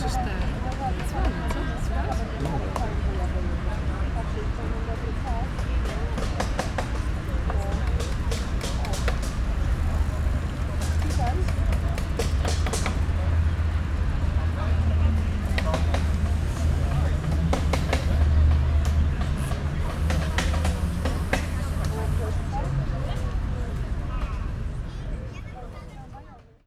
Що ж ти?